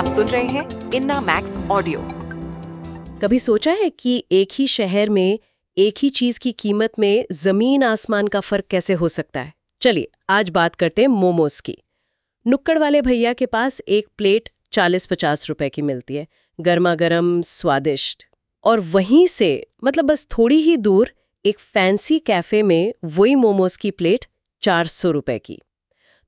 आप सुन रहे हैं इन्ना मैक्स ऑडियो। कभी सोचा है कि एक ही शहर में, एक ही चीज़ की कीमत में ज़मीन आसमान का फ़र्क कैसे हो सकता है? चलिए, आज बात करते हैं मोमोज की। नुक्कड़ वाले भैया के पास एक प्लेट 40-50 रुपए की मिलती है। गर्मा गर्म स्वादिष्ट। और वहीं से मतलब बस थोड़ी ही दूर, एक फैंसी कैफ़े में वही मोमोज की प्लेट 400 रुपए की।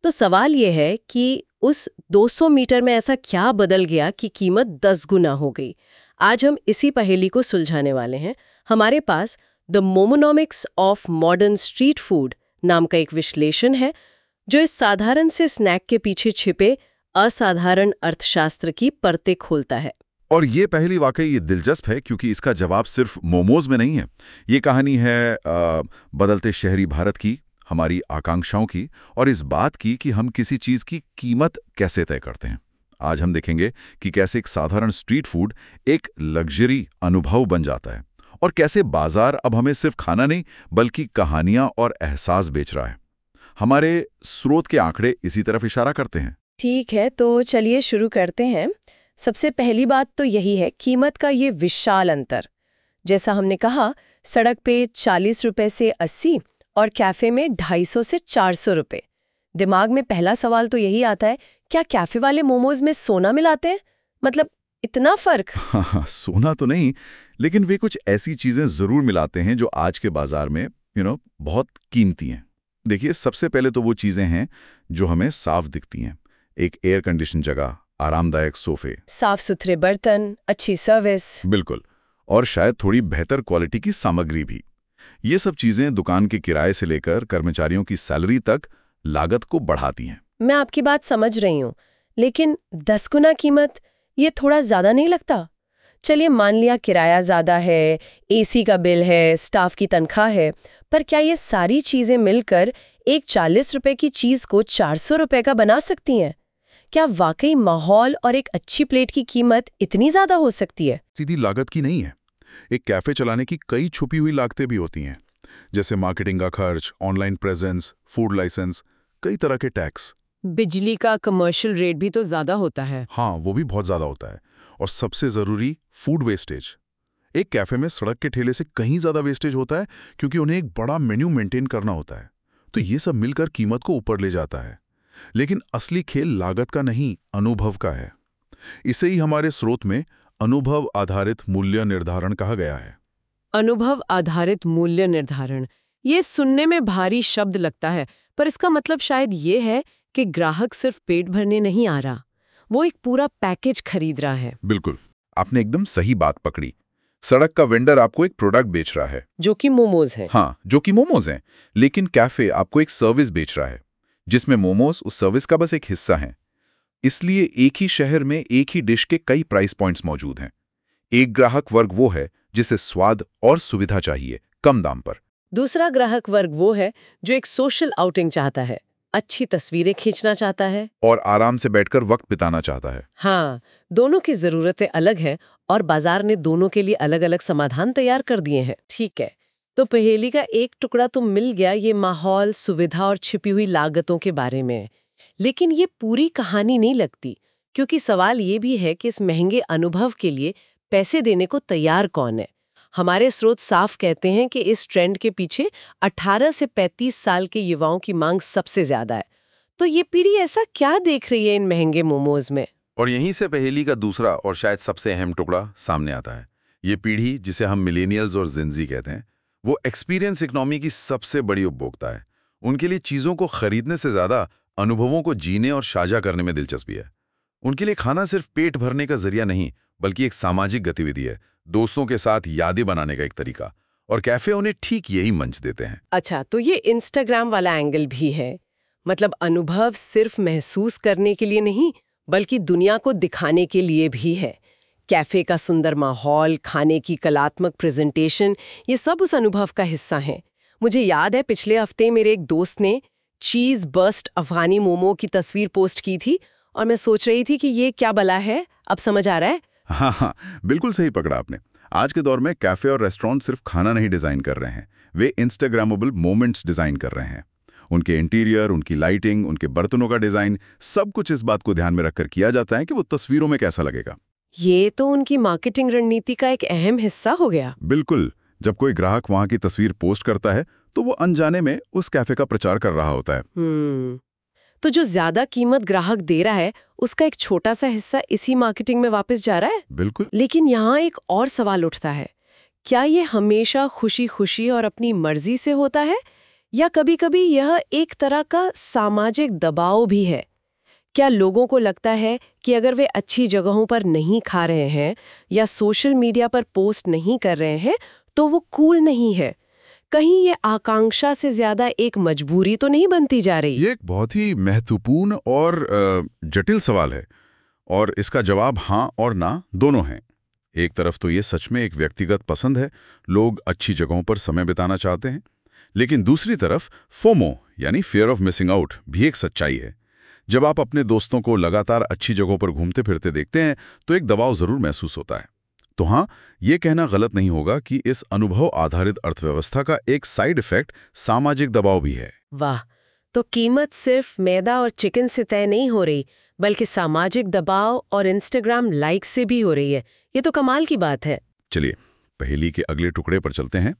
तो सवाल ये है कि उस 200 मीटर में ऐसा क्या बदल गया कि कीमत 10 गुना हो गई? आज हम इसी पहेली को सुलझाने वाले हैं। हमारे पास the momonomics of modern street food नाम का एक विश्लेषण है जो इस साधारण से स्नैक के पीछे छिपे असाधारण अर्थशास्त्र की परतें खोलता है। और ये पहली वाकई ये दिलचस्प है क्योंकि इसका जवाब सिर्फ़ मोमोज में नहीं है। ये कहानी है आ, बदलते शहरी भारत की। हमारी आकांक्षाओं की और इस बात की कि हम किसी चीज़ की कीमत कैसे तय करते हैं। आज हम देखेंगे कि कैसे एक साधारण स्ट्रीट फ़ूड एक लग्जरी अनुभव बन जाता है और कैसे बाज़ार अब हमें सिर्फ़ खाना नहीं, बल्कि कहानियाँ और एहसास बेच रहा है। हमारे स्रोत के आंकड़े इसी तरफ़ इशारा करते हैं। ठीक है तो चलिए शुरू करते हैं। सबसे पहली बात तो यही है, कीमत का ये विशाल अंतर। जैसा हमने कहा, सड़क पे चालीस रुपए से अस्सी और कैफ़े में 250 से 400 रुपए। दिमाग में पहला सवाल तो यही आता है क्या कैफ़े वाले मोमोज में सोना मिलाते हैं? मतलब इतना फ़र्क? हाँ हाँ सोना तो नहीं लेकिन वे कुछ ऐसी चीज़ें ज़रूर मिलाते हैं जो आज के बाज़ार में यू नो बहुत कीमती हैं। देखिए सबसे पहले तो वो चीज़ें हैं जो हमें साफ़ दिखती हैं। एक एयर कंडीशन जगह आरामदायक सोफे। साफ़ सुथरे बर्तन अच्छी सर्विस बिल्कुल और शायद थोड़ी बेहतर क्वालिटी की सामग्री भी। ये सब चीज़ें दुकान के किराए से लेकर कर्मचारियों की सैलरी तक लागत को बढ़ाती हैं। मैं आपकी बात समझ रही हूँ लेकिन दस गुना कीमत ये थोड़ा ज़्यादा नहीं लगता? चलिए मान लिया किराया ज़्यादा है एसी का बिल है स्टाफ की तनख्वाह है पर क्या ये सारी चीज़ें मिलकर एक चालीस रुपए की चीज़ को चार सौ रुपए का बना सकती हैं? क्या वाकई माहौल और एक अच्छी प्लेट की कीमत इतनी ज़्यादा हो सकती है? सीधी लागत की नहीं है। एक कैफ़े चलाने की कई छुपी हुई लागतें भी होती हैं जैसे मार्केटिंग का खर्च ऑनलाइन प्रेजेंस फ़ूड लाइसेंस कई तरह के टैक्स बिजली का कमर्शियल रेट भी तो ज़्यादा होता है। हाँ वो भी बहुत ज़्यादा होता है। और सबसे ज़रूरी फ़ूड वेस्टेज एक कैफ़े में सड़क के ठेले से कहीं ज़्यादा वेस्टेज होता है क्योंकि उन्हें एक बड़ा मेन्यू मेंटेन करना होता है। तो ये सब मिलकर कीमत को ऊपर ले जाता है। लेकिन असली खेल लागत का नहीं अनुभव का है। इसे ही हमारे स्रोत में अनुभव आधारित मूल्य निर्धारण कहा गया है। अनुभव आधारित मूल्य निर्धारण। ये सुनने में भारी शब्द लगता है पर इसका मतलब शायद ये है कि ग्राहक सिर्फ़ पेट भरने नहीं आ रहा। वो एक पूरा पैकेज खरीद रहा है। बिल्कुल। आपने एकदम सही बात पकड़ी। सड़क का वेंडर आपको एक प्रोडक्ट बेच रहा है। जो कि मोमोज है। हाँ जो कि मोमोज हैं लेकिन कैफ़े आपको एक सर्विस बेच रहा है जिसमें मोमोज उस सर्विस का बस एक हिस्सा है। इसलिए एक ही शहर में एक ही डिश के कई प्राइस पॉइंट्स मौजूद हैं। एक ग्राहक वर्ग वो है जिसे स्वाद और सुविधा चाहिए कम दाम पर। दूसरा ग्राहक वर्ग वो है जो एक सोशल आउटिंग चाहता है अच्छी तस्वीरें खींचना चाहता है। और आराम से बैठकर वक्त बिताना चाहता है। हाँ दोनों की जरूरतें अलग हैं और बाज़ार ने दोनों के लिए अलग अलग समाधान तैयार कर दिए हैं। ठीक है तो पहेली का एक टुकड़ा तो मिल गया ये माहौल सुविधा और छिपी हुई लागतों के बारे में। लेकिन ये पूरी कहानी नहीं लगती, क्योंकि सवाल ये भी है कि इस महँगे अनुभव के लिए पैसे देने को तैयार कौन है। हमारे स्रोत साफ़ कहते हैं कि इस ट्रेंड के पीछे 18 से 35 साल के युवाओं की मांग सबसे ज़्यादा है। तो ये पीढ़ी ऐसा क्या देख रही है इन महँगे मोमोज में? और यहीं से पहेली का दूसरा और शायद सबसे अहम टुकड़ा सामने आता है। ये पीढ़ी, जिसे हम मिलेनियल्स और जिंजी कहते हैं, वो एक्सपीरियंस इकोनॉमी की सबसे बड़ी उपभोक्ता है। उनके लिए चीज़ों को खरीदने से ज़्यादा अनुभवों को जीने और साझा करने में दिलचस्पी है। उनके लिए खाना सिर्फ़ पेट भरने का ज़रिया नहीं, बल्कि एक सामाजिक गतिविधि है, दोस्तों के साथ यादें बनाने का एक तरीका, और कैफ़े उन्हें ठीक यही मंच देते हैं। अच्छा तो ये इंस्टाग्राम वाला एंगल भी है। मतलब अनुभव सिर्फ़ महसूस करने के लिए नहीं, बल्कि दुनिया को दिखाने के लिए भी है। कैफ़े का सुंदर माहौल, खाने की कलात्मक प्रेजेंटेशन ये सब उस अनुभव का हिस्सा हैं। मुझे याद है पिछले हफ़्ते मेरे एक दोस्त ने चीज़ बस्ट अफगानी मोमो की तस्वीर पोस्ट की थी और मैं सोच रही थी कि ये क्या बला है अब समझ आ रहा है। हाँ हाँ बिल्कुल सही पकड़ा आपने। आज के दौर में कैफ़े और रेस्टोरेंट सिर्फ़ खाना नहीं डिज़ाइन कर रहे हैं। वे इंस्टाग्रामेबल मोमेंट्स डिज़ाइन कर रहे हैं। उनके इंटीरियर उनकी लाइटिंग उनके बर्तनों का डिज़ाइन सब कुछ इस बात को ध्यान में रखकर किया जाता है कि वो तस्वीरों में कैसा लगेगा। ये तो उनकी मार्केटिंग रणनीति का एक अहम हिस्सा हो गया। बिल्कुल जब कोई ग्राहक वहाँ की तस्वीर पोस्ट करता है तो वो अनजाने में उस कैफ़े का प्रचार कर रहा होता है। हम्म तो जो ज़्यादा कीमत ग्राहक दे रहा है उसका एक छोटा सा हिस्सा इसी मार्केटिंग में वापस जा रहा है? बिल्कुल। लेकिन यहाँ एक और सवाल उठता है क्या ये हमेशा खुशी खुशी और अपनी मर्ज़ी से होता है या कभी-कभी यह एक तरह का सामाजिक दबाव भी है? क्या लोगों को लगता है कि अगर वे अच्छी जगहों पर नहीं खा रहे हैं या सोशल मीडिया पर पोस्ट नहीं कर रहे हैं तो वो कूल नहीं है? कहीं ये आकांक्षा से ज़्यादा एक मजबूरी तो नहीं बनती जा रही? ये एक बहुत ही महत्वपूर्ण और जटिल सवाल है। और इसका जवाब हाँ और ना दोनों हैं। एक तरफ़ तो ये सच में एक व्यक्तिगत पसंद है, लोग अच्छी जगहों पर समय बिताना चाहते हैं। लेकिन दूसरी तरफ़ फोमो, यानी फियर ऑफ़ मिसिंग आउट भी एक सच्चाई है। जब आप अपने दोस्तों को लगातार अच्छी जगहों पर घूमते फिरते देखते हैं तो एक दबाव ज़रूर महसूस होता है। तो हाँ ये कहना गलत नहीं होगा कि इस अनुभव आधारित अर्थव्यवस्था का एक साइड इफ़ेक्ट सामाजिक दबाव भी है। वाह तो कीमत सिर्फ़ मैदा और चिकन से तय नहीं हो रही बल्कि सामाजिक दबाव और इंस्टाग्राम लाइक से भी हो रही है। ये तो कमाल की बात है। चलिए पहली के अगले टुकड़े पर चलते हैं।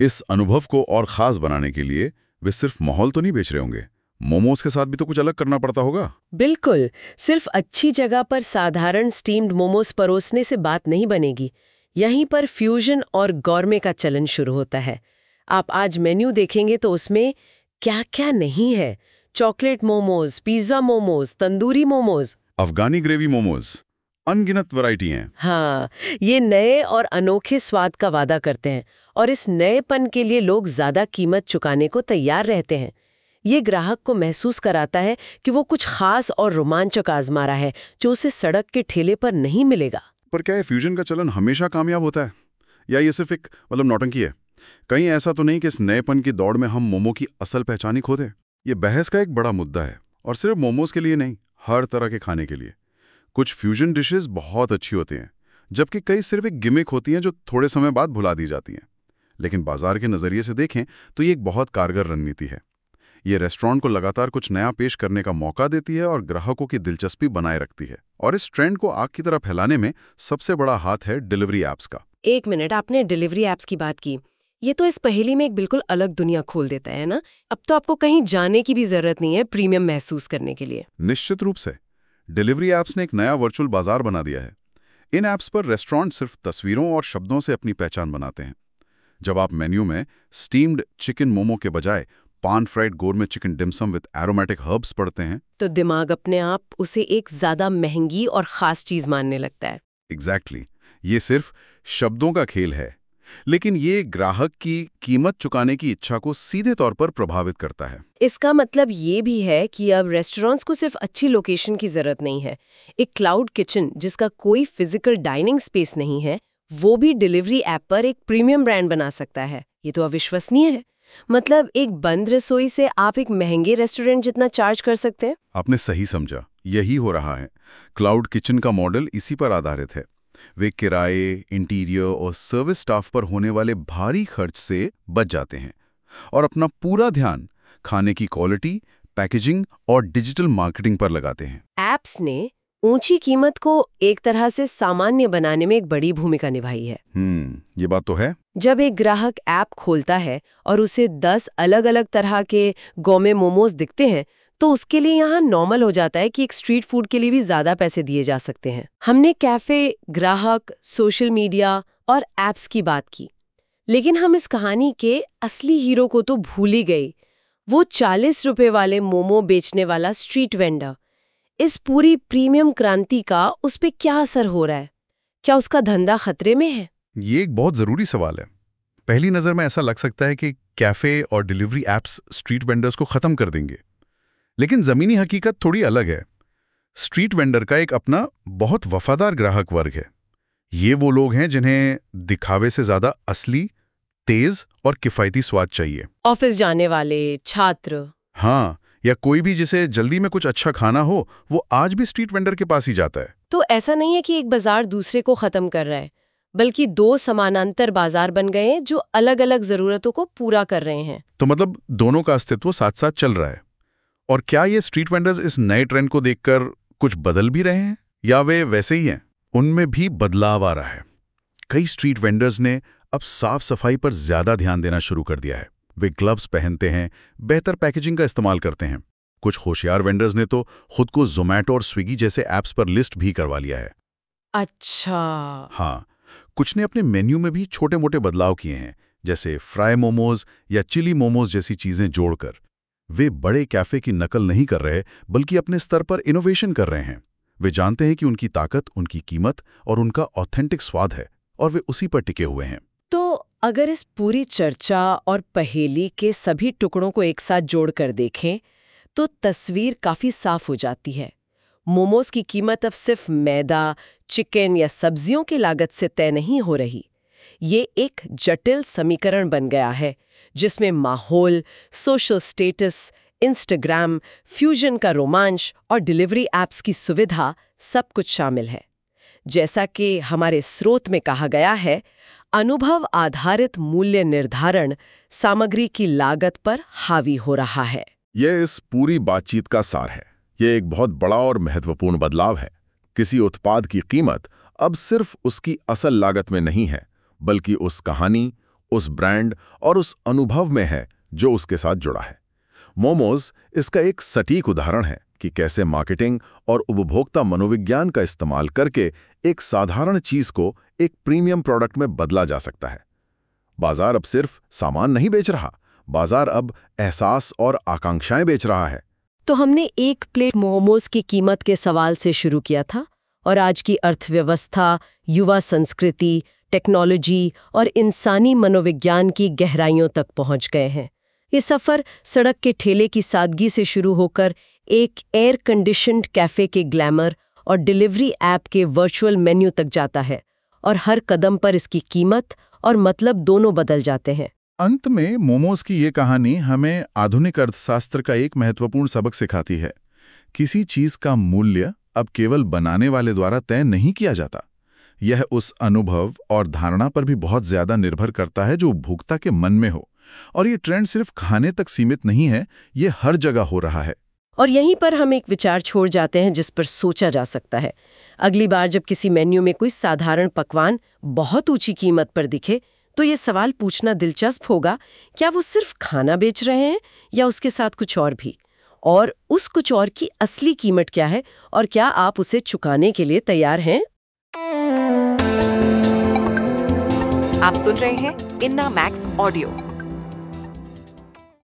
इस अनुभव को और खास बनाने के लिए वे सिर्फ़ माहौल तो नहीं बेच रहे होंगे? मोमोज के साथ भी तो कुछ अलग करना पड़ता होगा। बिल्कुल सिर्फ़ अच्छी जगह पर साधारण स्टीम्ड मोमोज परोसने से बात नहीं बनेगी। यहीं पर फ्यूजन और गौरमे का चलन शुरू होता है। आप आज मेन्यू देखेंगे तो उसमें क्या क्या नहीं है। Chocolate momos pizza momos tandoori momos. Afghani gravy momos अनगिनत वैरायटी हैं। हाँ ये नए और अनोखे स्वाद का वादा करते हैं और इस नएपन के लिए लोग ज़्यादा कीमत चुकाने को तैयार रहते हैं। ये ग्राहक को महसूस कराता है कि वो कुछ खास और रोमांचक आजमा रहा है, जो उसे सड़क के ठेले पर नहीं मिलेगा। पर क्या फ्यूजन का चलन हमेशा कामयाब होता है? या ये सिर्फ़ एक मतलब नौटंकी है? कहीं ऐसा तो नहीं कि इस नएपन की दौड़ में हम मोमो की असल पहचान ही ये बहस का एक बड़ा मुद्दा है, और सिर्फ़ मोमोज के लिए नहीं, हर तरह के खाने के लिए। कुछ फ्यूजन डिशेज बहुत अच्छी होती हैं, जबकि कई सिर्फ़ एक गिमिक होती हैं जो थोड़े समय बाद भुला दी जाती हैं। लेकिन बाज़ार के नज़रिए से देखें तो ये एक बहुत कारगर रणनीति है। ये रेस्टोरेंट को लगातार कुछ नया पेश करने का मौका देती है और ग्राहकों की दिलचस्पी बनाए रखती है। और इस ट्रेंड को आग की तरह फैलाने में सबसे बड़ा हाथ है डिलीवरी ऐप्स का। एक मिनट आपने डिलीवरी एप्स की बात की। ये तो इस पहेली में एक बिल्कुल अलग दुनिया खोल देता है ना? अब तो आपको कहीं जाने की भी ज़रूरत नहीं है प्रीमियम महसूस करने के लिए। निश्चित रूप से। डिलीवरी ऐप्स ने एक नया वर्चुअल बाज़ार बना दिया है। इन ऐप्स पर रेस्टोरेंट सिर्फ़ तस्वीरों और शब्दों से अपनी पहचान बनाते हैं। जब आप मेन्यू में स्टीम्ड चिकन मोमो के बजाय पान फ्राइड गोर chicken dim sum with aromatic herbs पढ़ते हैं। तो दिमाग अपने आप उसे एक ज़्यादा महँगी और खास चीज़ मानने लगता है। Exactly exactly. ये सिर्फ़ शब्दों का खेल है। लेकिन ये ग्राहक की कीमत चुकाने की इच्छा को सीधे तौर पर प्रभावित करता है। इसका मतलब ये भी है कि अब रेस्टोरेंट्स को सिर्फ़ अच्छी लोकेशन की ज़रूरत नहीं है। एक क्लाउड किचन जिसका कोई फ़िज़िकल डाइनिंग स्पेस नहीं है वो भी डिलीवरी ऐप पर एक प्रीमियम ब्रांड बना सकता है। ये तो अविश्वसनीय है। मतलब एक बंद रसोई से आप एक महँगे रेस्टोरेंट जितना चार्ज कर सकते हैं? आपने सही समझा। यही हो रहा है। क्लाउड किचन का मॉडल इसी पर आधारित है। वे किराए इंटीरियर और सर्विस स्टाफ पर होने वाले भारी खर्च से बच जाते हैं। और अपना पूरा ध्यान खाने की क्वालिटी पैकेजिंग और डिजिटल मार्केटिंग पर लगाते हैं। एप्स ने ऊँची कीमत को एक तरह से सामान्य बनाने में एक बड़ी भूमिका निभाई है। हम्म ये बात तो है। जब एक ग्राहक ऐप खोलता है और उसे 10 अलग अलग तरह के गोमे मोमोज दिखते हैं तो उसके लिए यहाँ नॉर्मल हो जाता है कि एक स्ट्रीट फ़ूड के लिए भी ज़्यादा पैसे दिए जा सकते हैं। हमने कैफ़े ग्राहक सोशल मीडिया और एप्स की बात की लेकिन हम इस कहानी के असली हीरो को तो भूल ही गए। वो चालीस रुपए वाले मोमो बेचने वाला स्ट्रीट वेंडर इस पूरी प्रीमियम क्रांति का उस पर क्या असर हो रहा है? क्या उसका धंधा खतरे में है? ये एक बहुत ज़रूरी सवाल है। पहली नज़र में ऐसा लग सकता है कि कैफ़े और डिलीवरी एप्स स्ट्रीट वेंडर्स को ख़त्म कर देंगे। लेकिन ज़मीनी हकीकत थोड़ी अलग है। स्ट्रीट वेंडर का एक अपना बहुत वफादार ग्राहक वर्ग है। ये वो लोग हैं जिन्हें दिखावे से ज़्यादा असली तेज और किफ़ायती स्वाद चाहिए। ऑफ़िस जाने वाले छात्र। हाँ या कोई भी जिसे जल्दी में कुछ अच्छा खाना हो वो आज भी स्ट्रीट वेंडर के पास ही जाता है। तो ऐसा नहीं है कि एक बाज़ार दूसरे को खत्म कर रहा है बल्कि दो समानांतर बाज़ार बन गए हैं जो अलग अलग जरूरतों को पूरा कर रहे हैं। तो मतलब दोनों का अस्तित्व साथ साथ चल रहा है। और क्या ये स्ट्रीट वेंडर्स इस नए ट्रेंड को देखकर कुछ बदल भी रहे हैं? या वे वैसे ही हैं? उनमें भी बदलाव आ रहा है। कई स्ट्रीट वेंडर्स ने अब साफ़ सफ़ाई पर ज़्यादा ध्यान देना शुरू कर दिया है। वे ग्लव्स पहनते हैं बेहतर पैकेजिंग का इस्तेमाल करते हैं। कुछ होशियार वेंडर्स ने तो खुद को जोमैटो और स्विगी जैसे ऐप्स पर लिस्ट भी करवा लिया है। अच्छा। हाँ कुछ ने अपने मेन्यू में भी छोटे मोटे बदलाव किए हैं जैसे फ्राई मोमोज या चिली मोमोज जैसी चीज़ें जोड़कर। वे बड़े कैफ़े की नकल नहीं कर रहे बल्कि अपने स्तर पर इनोवेशन कर रहे हैं। वे जानते हैं कि उनकी ताकत उनकी कीमत और उनका ऑथेंटिक स्वाद है और वे उसी पर टिके हुए हैं। अगर इस पूरी चर्चा और पहेली के सभी टुकड़ों को एक साथ जोड़कर देखें तो तस्वीर काफ़ी साफ़ हो जाती है। मोमोज की कीमत अब सिर्फ़ मैदा, चिकन या सब्जियों की लागत से तय नहीं हो रही। ये एक जटिल समीकरण बन गया है, जिसमें माहौल, सोशल स्टेटस, इंस्टाग्राम, फ्यूजन का रोमांच और डिलीवरी एप्स की सुविधा सब कुछ शामिल है। जैसा कि हमारे स्रोत में कहा गया है अनुभव आधारित मूल्य निर्धारण सामग्री की लागत पर हावी हो रहा है। यह इस पूरी बातचीत का सार है। ये एक बहुत बड़ा और महत्वपूर्ण बदलाव है। किसी उत्पाद की कीमत अब सिर्फ़ उसकी असल लागत में नहीं है, बल्कि उस कहानी, उस ब्रांड और उस अनुभव में है जो उसके साथ जुड़ा है। मोमोज इसका एक सटीक उदाहरण है। कि कैसे मार्केटिंग और उपभोक्ता मनोविज्ञान का इस्तेमाल करके एक साधारण चीज़ को एक प्रीमियम प्रोडक्ट में बदला जा सकता है। बाज़ार अब सिर्फ़ सामान नहीं बेच रहा, बाज़ार अब एहसास और आकांक्षाएँ बेच रहा है। तो हमने एक प्लेट मोमोज की कीमत के सवाल से शुरू किया था और आज की अर्थव्यवस्था, युवा संस्कृति, टेक्नोलॉजी और इंसानी मनोविज्ञान की गहराइयों तक पहुँच गए हैं। ये सफ़र सड़क के ठेले की सादगी से शुरू होकर एक एयर कंडीशनड कैफ़े के ग्लैमर और डिलीवरी ऐप के वर्चुअल मेन्यू तक जाता है और हर कदम पर इसकी कीमत और मतलब दोनों बदल जाते हैं। अंत में मोमोज की ये कहानी हमें आधुनिक अर्थशास्त्र का एक महत्वपूर्ण सबक सिखाती है। किसी चीज़ का मूल्य अब केवल बनाने वाले द्वारा तय नहीं किया जाता। यह उस अनुभव और धारणा पर भी बहुत ज़्यादा निर्भर करता है जो उपभोक्ता के मन में हो। और ये ट्रेंड सिर्फ़ खाने तक सीमित नहीं है, ये हर जगह हो रहा है। और यहीं पर हम एक विचार छोड़ जाते हैं जिस पर सोचा जा सकता है। अगली बार जब किसी मेन्यू में कोई साधारण पकवान बहुत ऊँची कीमत पर दिखे तो ये सवाल पूछना दिलचस्प होगा, क्या वो सिर्फ़ खाना बेच रहे हैं या उसके साथ कुछ और भी? और उस कुछ और की असली कीमत क्या है और क्या आप उसे चुकाने के लिए तैयार हैं? आप सुन रहे हैं इन्ना मैक्स ऑडियो।